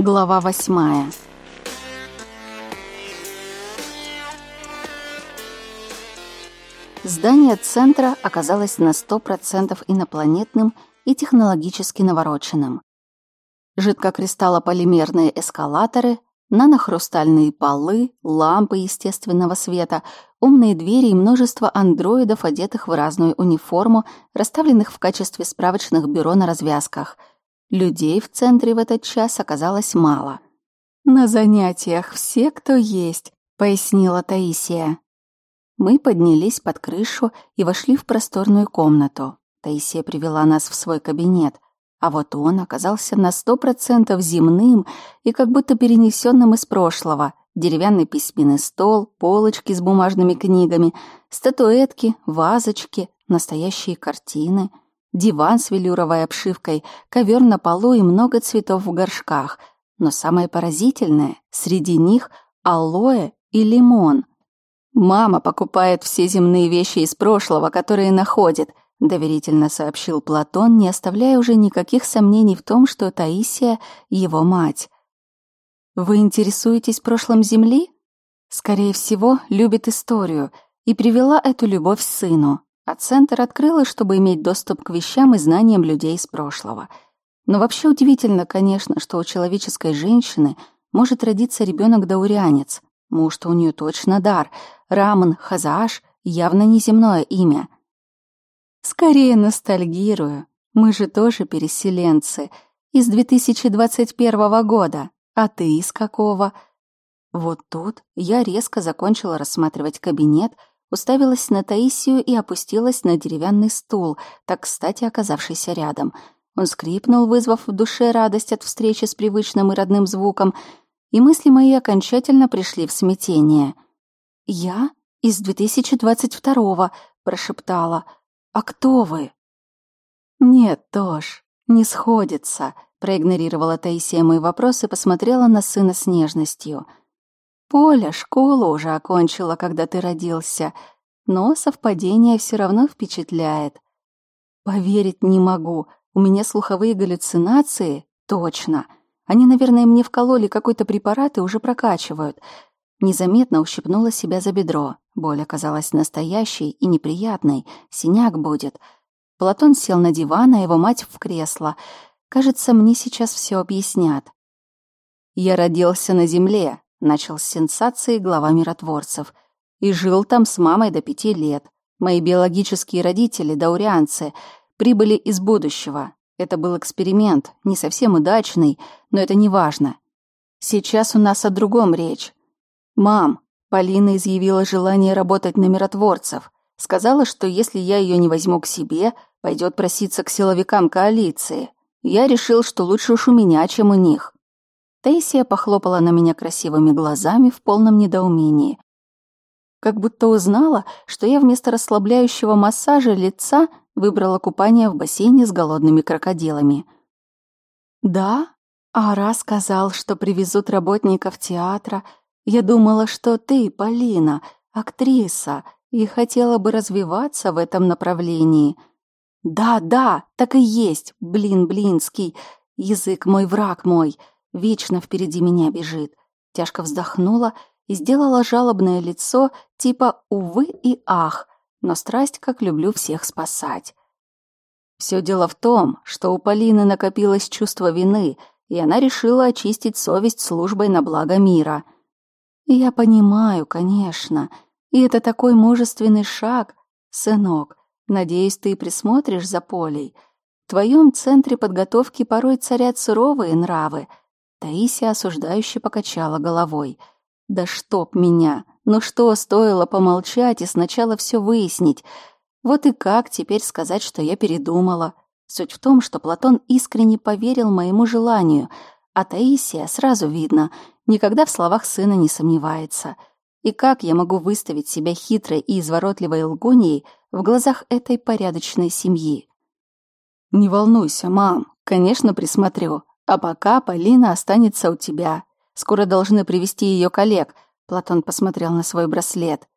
Глава восьмая. Здание центра оказалось на сто процентов инопланетным и технологически навороченным. Жидкокристаллополимерные эскалаторы, нанохрустальные полы, лампы естественного света, умные двери и множество андроидов, одетых в разную униформу, расставленных в качестве справочных бюро на развязках – Людей в центре в этот час оказалось мало. «На занятиях все, кто есть», — пояснила Таисия. Мы поднялись под крышу и вошли в просторную комнату. Таисия привела нас в свой кабинет, а вот он оказался на сто процентов земным и как будто перенесенным из прошлого. Деревянный письменный стол, полочки с бумажными книгами, статуэтки, вазочки, настоящие картины — диван с велюровой обшивкой, ковер на полу и много цветов в горшках. Но самое поразительное — среди них алоэ и лимон. «Мама покупает все земные вещи из прошлого, которые находит», — доверительно сообщил Платон, не оставляя уже никаких сомнений в том, что Таисия — его мать. «Вы интересуетесь прошлым Земли?» «Скорее всего, любит историю» и привела эту любовь сыну а центр открыла, чтобы иметь доступ к вещам и знаниям людей из прошлого. Но вообще удивительно, конечно, что у человеческой женщины может родиться ребенок-даурянец. Муж-то у нее точно дар. Раман Хазааш явно неземное имя. Скорее ностальгирую. Мы же тоже переселенцы. Из 2021 года. А ты из какого? Вот тут я резко закончила рассматривать кабинет — уставилась на Таисию и опустилась на деревянный стул, так кстати оказавшийся рядом. Он скрипнул, вызвав в душе радость от встречи с привычным и родным звуком, и мысли мои окончательно пришли в смятение. «Я из 2022-го», — прошептала. «А кто вы?» «Нет, Тош, не сходится», — проигнорировала Таисия мой вопрос и посмотрела на сына с нежностью — Поля школу уже окончила, когда ты родился, но совпадение все равно впечатляет. Поверить не могу, у меня слуховые галлюцинации? Точно. Они, наверное, мне вкололи какой-то препарат и уже прокачивают. Незаметно ущипнула себя за бедро. Боль оказалась настоящей и неприятной. Синяк будет. Платон сел на диван, а его мать в кресло. Кажется, мне сейчас все объяснят. Я родился на земле, Начал с сенсации глава миротворцев. И жил там с мамой до пяти лет. Мои биологические родители, даурианцы, прибыли из будущего. Это был эксперимент, не совсем удачный, но это не важно. Сейчас у нас о другом речь. Мам, Полина изъявила желание работать на миротворцев. Сказала, что если я ее не возьму к себе, пойдет проситься к силовикам коалиции. Я решил, что лучше уж у меня, чем у них. Таисия похлопала на меня красивыми глазами в полном недоумении. Как будто узнала, что я вместо расслабляющего массажа лица выбрала купание в бассейне с голодными крокодилами. «Да, Ара сказал, что привезут работников театра. Я думала, что ты, Полина, актриса, и хотела бы развиваться в этом направлении». «Да, да, так и есть, блин, блинский, язык мой, враг мой». Вечно впереди меня бежит. Тяжко вздохнула и сделала жалобное лицо типа «увы» и «ах», но страсть, как люблю всех спасать. Все дело в том, что у Полины накопилось чувство вины, и она решила очистить совесть службой на благо мира. Я понимаю, конечно, и это такой мужественный шаг, сынок. Надеюсь, ты присмотришь за Полей. В твоем центре подготовки порой царят суровые нравы — Таисия осуждающе покачала головой. «Да чтоб меня! Ну что, стоило помолчать и сначала все выяснить? Вот и как теперь сказать, что я передумала? Суть в том, что Платон искренне поверил моему желанию, а Таисия, сразу видно, никогда в словах сына не сомневается. И как я могу выставить себя хитрой и изворотливой лгуньей в глазах этой порядочной семьи? «Не волнуйся, мам, конечно, присмотрю», а пока Полина останется у тебя. Скоро должны привести ее коллег. Платон посмотрел на свой браслет.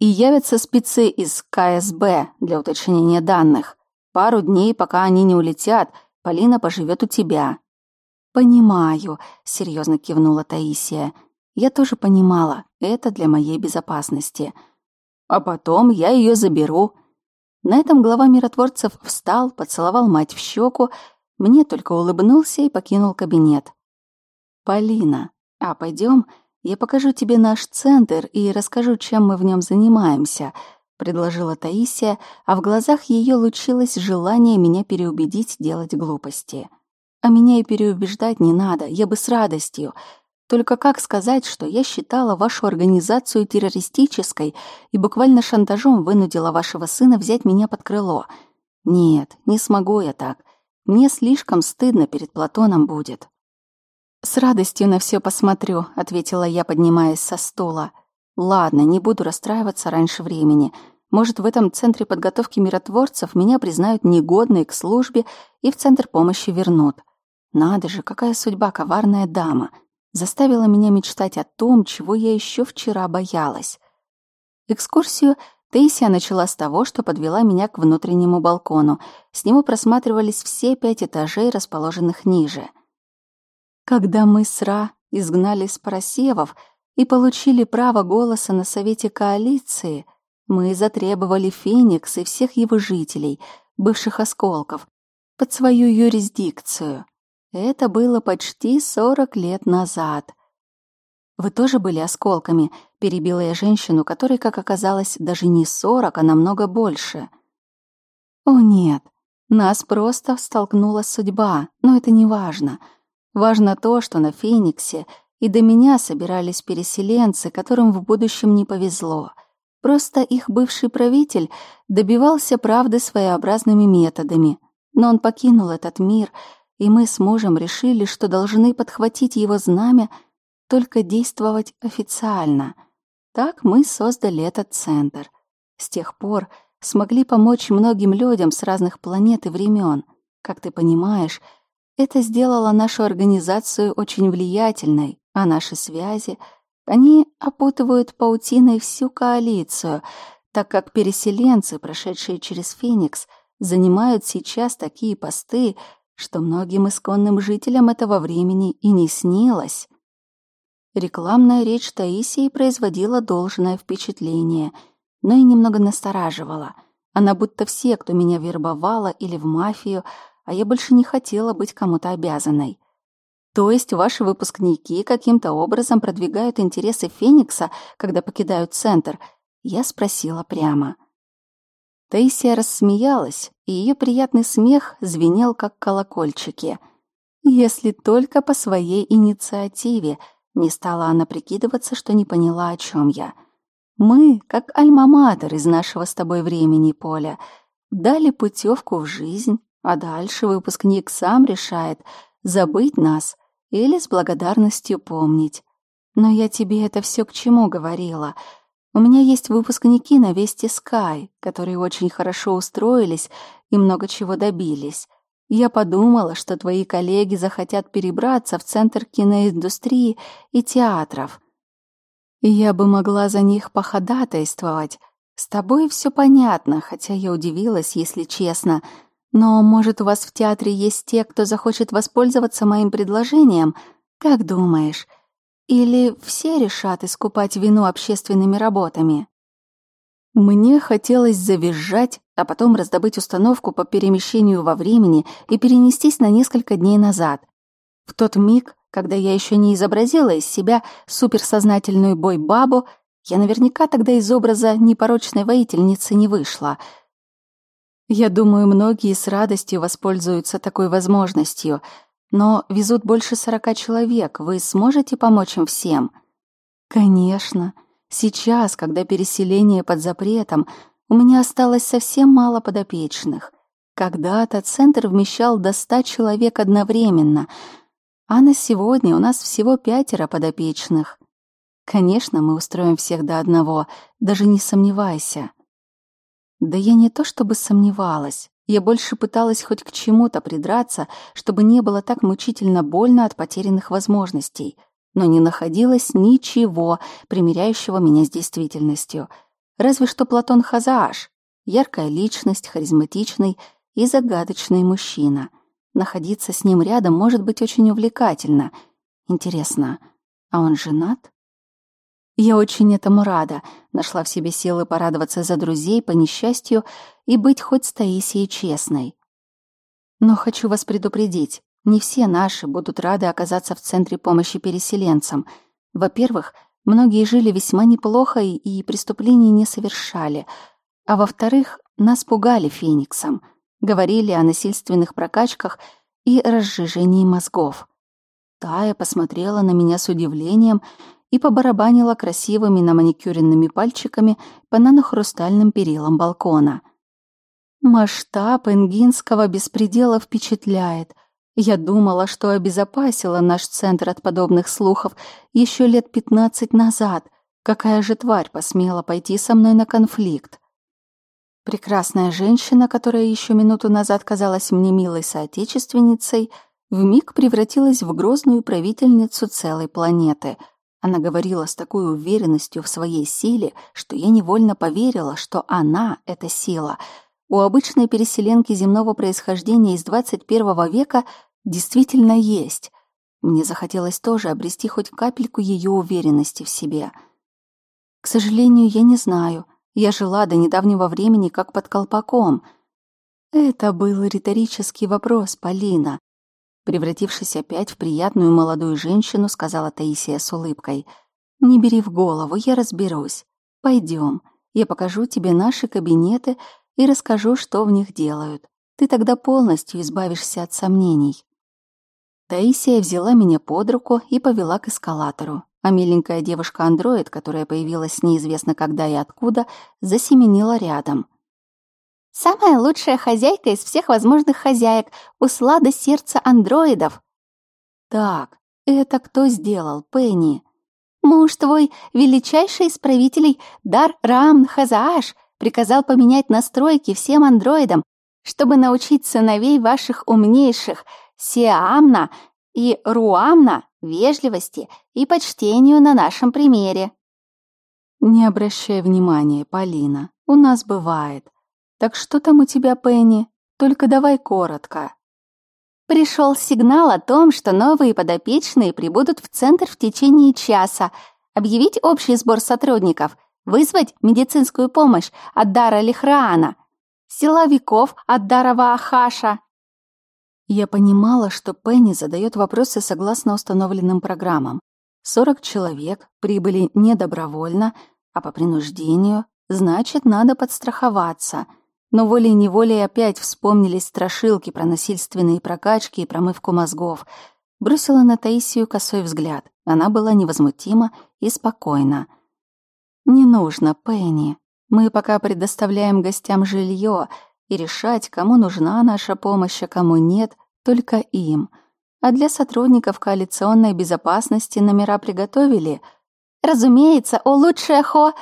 И явятся спецы из КСБ для уточнения данных. Пару дней, пока они не улетят, Полина поживет у тебя. «Понимаю», — серьезно кивнула Таисия. «Я тоже понимала, это для моей безопасности. А потом я ее заберу». На этом глава миротворцев встал, поцеловал мать в щеку, мне только улыбнулся и покинул кабинет. «Полина, а пойдем, я покажу тебе наш центр и расскажу, чем мы в нем занимаемся», — предложила Таисия, а в глазах ее лучилось желание меня переубедить делать глупости. А меня и переубеждать не надо, я бы с радостью. Только как сказать, что я считала вашу организацию террористической и буквально шантажом вынудила вашего сына взять меня под крыло? Нет, не смогу я так. Мне слишком стыдно перед Платоном будет. С радостью на все посмотрю, ответила я, поднимаясь со стула. Ладно, не буду расстраиваться раньше времени. Может, в этом центре подготовки миротворцев меня признают негодной к службе и в центр помощи вернут. Надо же, какая судьба коварная дама. Заставила меня мечтать о том, чего я еще вчера боялась. Экскурсию Таисия начала с того, что подвела меня к внутреннему балкону. С него просматривались все пять этажей, расположенных ниже. Когда мы с Ра изгнали Спарасевов и получили право голоса на Совете коалиции, мы затребовали Феникс и всех его жителей, бывших осколков, под свою юрисдикцию. Это было почти сорок лет назад. «Вы тоже были осколками?» — перебила я женщину, которой, как оказалось, даже не сорок, а намного больше. «О нет, нас просто столкнула судьба, но это не важно. Важно то, что на Фениксе и до меня собирались переселенцы, которым в будущем не повезло. Просто их бывший правитель добивался правды своеобразными методами, но он покинул этот мир — и мы с мужем решили, что должны подхватить его знамя, только действовать официально. Так мы создали этот центр. С тех пор смогли помочь многим людям с разных планет и времен. Как ты понимаешь, это сделало нашу организацию очень влиятельной, а наши связи, они опутывают паутиной всю коалицию, так как переселенцы, прошедшие через Феникс, занимают сейчас такие посты, что многим исконным жителям этого времени и не снилось. Рекламная речь Таисии производила должное впечатление, но и немного настораживала. Она будто все, кто меня вербовала или в мафию, а я больше не хотела быть кому-то обязанной. То есть ваши выпускники каким-то образом продвигают интересы Феникса, когда покидают центр? Я спросила прямо. Таисия рассмеялась, и ее приятный смех звенел, как колокольчики. Если только по своей инициативе, не стала она прикидываться, что не поняла, о чем я. Мы, как альма-матер из нашего с тобой времени, Поля, дали путевку в жизнь, а дальше выпускник сам решает, забыть нас или с благодарностью помнить. Но я тебе это все к чему говорила — у меня есть выпускники на Вести Скай, которые очень хорошо устроились и много чего добились. Я подумала, что твои коллеги захотят перебраться в центр киноиндустрии и театров. И я бы могла за них походатайствовать. С тобой все понятно, хотя я удивилась, если честно. Но, может, у вас в театре есть те, кто захочет воспользоваться моим предложением? Как думаешь, или все решат искупать вину общественными работами? Мне хотелось завизжать, а потом раздобыть установку по перемещению во времени и перенестись на несколько дней назад. В тот миг, когда я еще не изобразила из себя суперсознательную бой-бабу, я наверняка тогда из образа непорочной воительницы не вышла. Я думаю, многие с радостью воспользуются такой возможностью — но везут больше сорока человек. Вы сможете помочь им всем? Конечно. Сейчас, когда переселение под запретом, у меня осталось совсем мало подопечных. Когда-то центр вмещал до ста человек одновременно, а на сегодня у нас всего пятеро подопечных. Конечно, мы устроим всех до одного, даже не сомневайся. Да я не то чтобы сомневалась. Я больше пыталась хоть к чему-то придраться, чтобы не было так мучительно больно от потерянных возможностей, но не находилось ничего, примиряющего меня с действительностью. Разве что Платон Хазааш, яркая личность, харизматичный и загадочный мужчина. Находиться с ним рядом может быть очень увлекательно. Интересно, а он женат? Я очень этому рада. Нашла в себе силы порадоваться за друзей по несчастью и быть хоть с Таисией честной. Но хочу вас предупредить, не все наши будут рады оказаться в центре помощи переселенцам. Во-первых, многие жили весьма неплохо и преступлений не совершали. А во-вторых, нас пугали Фениксом. Говорили о насильственных прокачках и разжижении мозгов. Тая посмотрела на меня с удивлением и побарабанила красивыми наманикюренными пальчиками по нанохрустальным перилам балкона. Масштаб энгинского беспредела впечатляет. Я думала, что обезопасила наш центр от подобных слухов еще лет пятнадцать назад. Какая же тварь посмела пойти со мной на конфликт? Прекрасная женщина, которая еще минуту назад казалась мне милой соотечественницей, вмиг превратилась в грозную правительницу целой планеты — она говорила с такой уверенностью в своей силе, что я невольно поверила, что она — это сила. У обычной переселенки земного происхождения из 21 века действительно есть. Мне захотелось тоже обрести хоть капельку ее уверенности в себе. К сожалению, я не знаю. Я жила до недавнего времени как под колпаком. Это был риторический вопрос, Полина. Превратившись опять в приятную молодую женщину, сказала Таисия с улыбкой. «Не бери в голову, я разберусь. Пойдем, я покажу тебе наши кабинеты и расскажу, что в них делают. Ты тогда полностью избавишься от сомнений». Таисия взяла меня под руку и повела к эскалатору, а миленькая девушка-андроид, которая появилась неизвестно когда и откуда, засеменила рядом — Самая лучшая хозяйка из всех возможных хозяек, услада сердца андроидов. Так, это кто сделал, Пенни? Муж твой, величайший из правителей Дар Рамн Хазааш, приказал поменять настройки всем андроидам, чтобы научить сыновей ваших умнейших Сиамна и Руамна вежливости и почтению на нашем примере. Не обращай внимания, Полина, у нас бывает. «Так что там у тебя, Пенни? Только давай коротко». Пришел сигнал о том, что новые подопечные прибудут в центр в течение часа. Объявить общий сбор сотрудников, вызвать медицинскую помощь от Дара Лихраана, силовиков от Дара Ваахаша. Я понимала, что Пенни задает вопросы согласно установленным программам. 40 человек прибыли не добровольно, а по принуждению, значит, надо подстраховаться — но волей-неволей опять вспомнились страшилки про насильственные прокачки и промывку мозгов. Бросила на Таисию косой взгляд. Она была невозмутима и спокойна. «Не нужно, Пенни. Мы пока предоставляем гостям жилье, и решать, кому нужна наша помощь, а кому нет, только им. А для сотрудников коалиционной безопасности номера приготовили. Разумеется, о лучшее хо...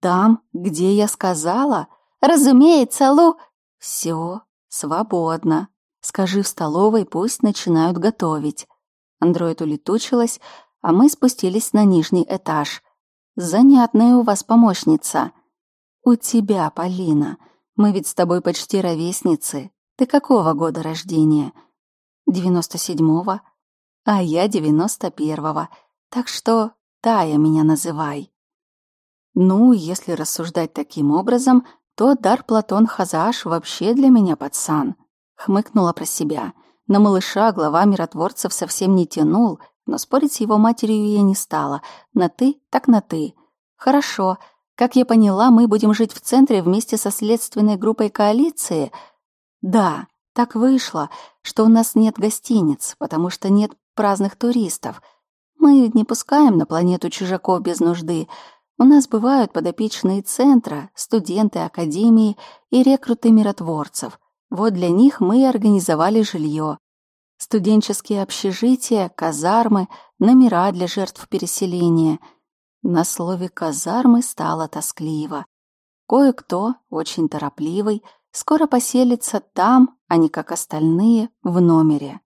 Там, где я сказала, Разумеется, Лу...» «Все, свободно. Скажи в столовой, пусть начинают готовить». Андроид улетучилась, а мы спустились на нижний этаж. «Занятная у вас помощница». «У тебя, Полина. Мы ведь с тобой почти ровесницы. Ты какого года рождения?» «Девяносто седьмого». «А я девяносто первого. Так что Тая меня называй». Ну, если рассуждать таким образом, то дар Платон Хазаш вообще для меня пацан. Хмыкнула про себя. На малыша глава миротворцев совсем не тянул, но спорить с его матерью я не стала. На «ты» так на «ты». Хорошо. Как я поняла, мы будем жить в центре вместе со следственной группой коалиции? Да, так вышло, что у нас нет гостиниц, потому что нет праздных туристов. Мы не пускаем на планету чужаков без нужды, у нас бывают подопечные центра, студенты академии и рекруты миротворцев. Вот для них мы и организовали жилье. Студенческие общежития, казармы, номера для жертв переселения. На слове «казармы» стало тоскливо. Кое-кто, очень торопливый, скоро поселится там, а не как остальные, в номере.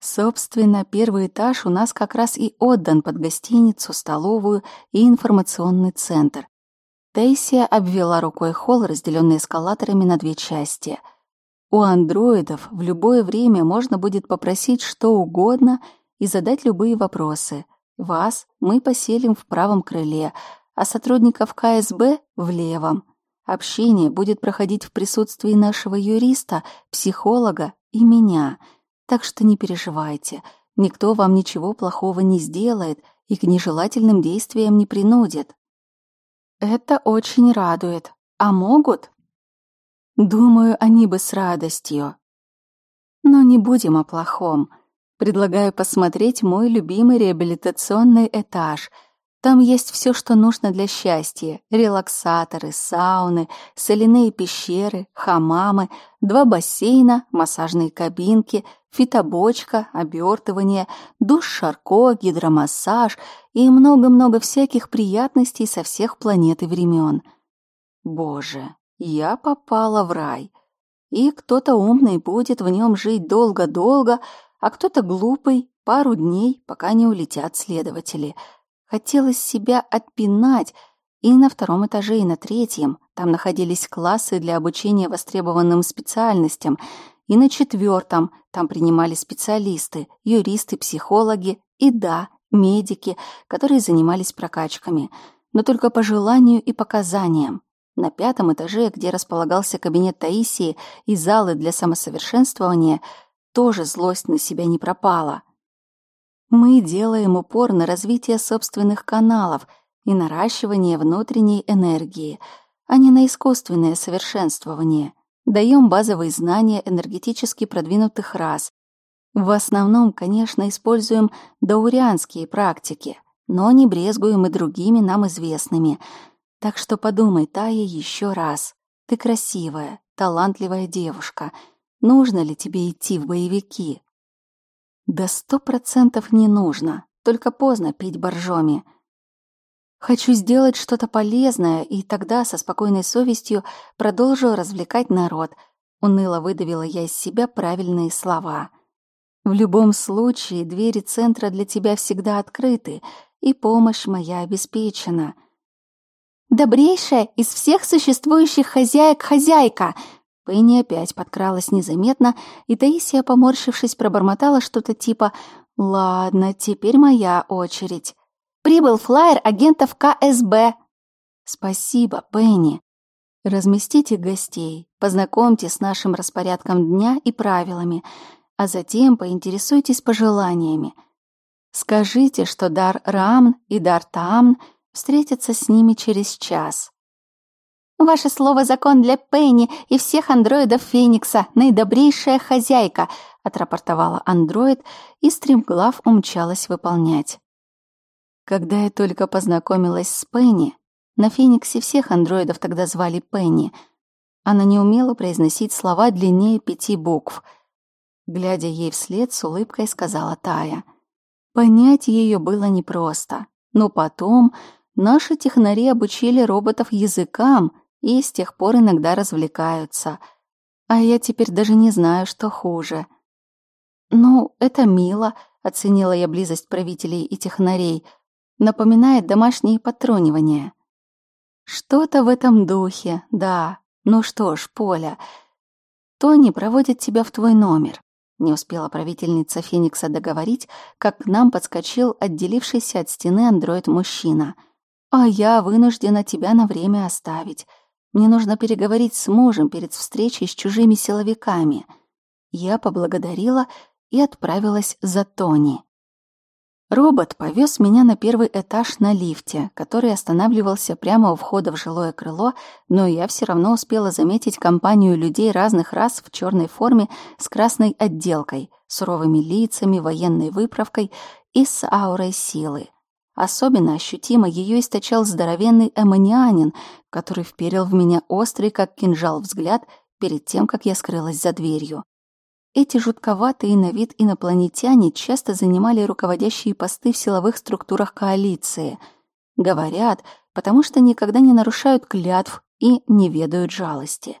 Собственно, первый этаж у нас как раз и отдан под гостиницу, столовую и информационный центр. Тейсия обвела рукой холл, разделенный эскалаторами на две части. У андроидов в любое время можно будет попросить что угодно и задать любые вопросы. Вас мы поселим в правом крыле, а сотрудников КСБ — в левом. Общение будет проходить в присутствии нашего юриста, психолога и меня. Так что не переживайте, никто вам ничего плохого не сделает и к нежелательным действиям не принудит. Это очень радует. А могут? Думаю, они бы с радостью. Но не будем о плохом. Предлагаю посмотреть мой любимый реабилитационный этаж — там есть все, что нужно для счастья. Релаксаторы, сауны, соляные пещеры, хамамы, два бассейна, массажные кабинки, фитобочка, обертывание, душ Шарко, гидромассаж и много-много всяких приятностей со всех планет и времен. Боже, я попала в рай. И кто-то умный будет в нем жить долго-долго, а кто-то глупый пару дней, пока не улетят следователи — Хотелось себя отпинать, и на втором этаже, и на третьем. Там находились классы для обучения востребованным специальностям, и на четвертом там принимали специалисты, юристы, психологи и, да, медики, которые занимались прокачками, но только по желанию и показаниям. На пятом этаже, где располагался кабинет Таисии и залы для самосовершенствования, тоже злость на себя не пропала. Мы делаем упор на развитие собственных каналов и наращивание внутренней энергии, а не на искусственное совершенствование. Даем базовые знания энергетически продвинутых рас. В основном, конечно, используем даурианские практики, но не брезгуем и другими нам известными. Так что подумай, Тая, еще раз. Ты красивая, талантливая девушка. Нужно ли тебе идти в боевики? Да сто процентов не нужно, только поздно пить боржоми. Хочу сделать что-то полезное, и тогда со спокойной совестью продолжу развлекать народ. Уныло выдавила я из себя правильные слова. В любом случае, двери центра для тебя всегда открыты, и помощь моя обеспечена. Добрейшая из всех существующих хозяек хозяйка, Пенни опять подкралась незаметно, и Таисия, поморщившись, пробормотала что-то типа «Ладно, теперь моя очередь». «Прибыл флайер агентов КСБ». «Спасибо, Пенни. Разместите гостей, познакомьте с нашим распорядком дня и правилами, а затем поинтересуйтесь пожеланиями. Скажите, что Дар Рамн и Дар Таамн встретятся с ними через час. Ваше слово закон для Пенни и всех андроидов Феникса, наидобрейшая хозяйка, отрапортовала андроид и стремглав умчалась выполнять. Когда я только познакомилась с Пенни, на Фениксе всех андроидов тогда звали Пенни, она не умела произносить слова длиннее пяти букв. Глядя ей вслед, с улыбкой сказала Тая. Понять ее было непросто, но потом наши технари обучили роботов языкам — и с тех пор иногда развлекаются. А я теперь даже не знаю, что хуже. «Ну, это мило», — оценила я близость правителей и технарей. «Напоминает домашние потронивания». «Что-то в этом духе, да. Ну что ж, Поля, Тони проводит тебя в твой номер». Не успела правительница Феникса договорить, как к нам подскочил отделившийся от стены андроид-мужчина. «А я вынуждена тебя на время оставить. Мне нужно переговорить с мужем перед встречей с чужими силовиками. Я поблагодарила и отправилась за Тони. Робот повез меня на первый этаж на лифте, который останавливался прямо у входа в жилое крыло, но я все равно успела заметить компанию людей разных рас в черной форме с красной отделкой, суровыми лицами, военной выправкой и с аурой силы. Особенно ощутимо ее источал здоровенный эмонианин, который вперил в меня острый, как кинжал, взгляд перед тем, как я скрылась за дверью. Эти жутковатые на вид инопланетяне часто занимали руководящие посты в силовых структурах коалиции. Говорят, потому что никогда не нарушают клятв и не ведают жалости.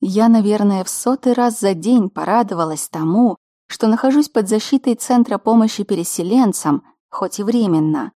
Я, наверное, в сотый раз за день порадовалась тому, что нахожусь под защитой Центра помощи переселенцам, хоть и временно.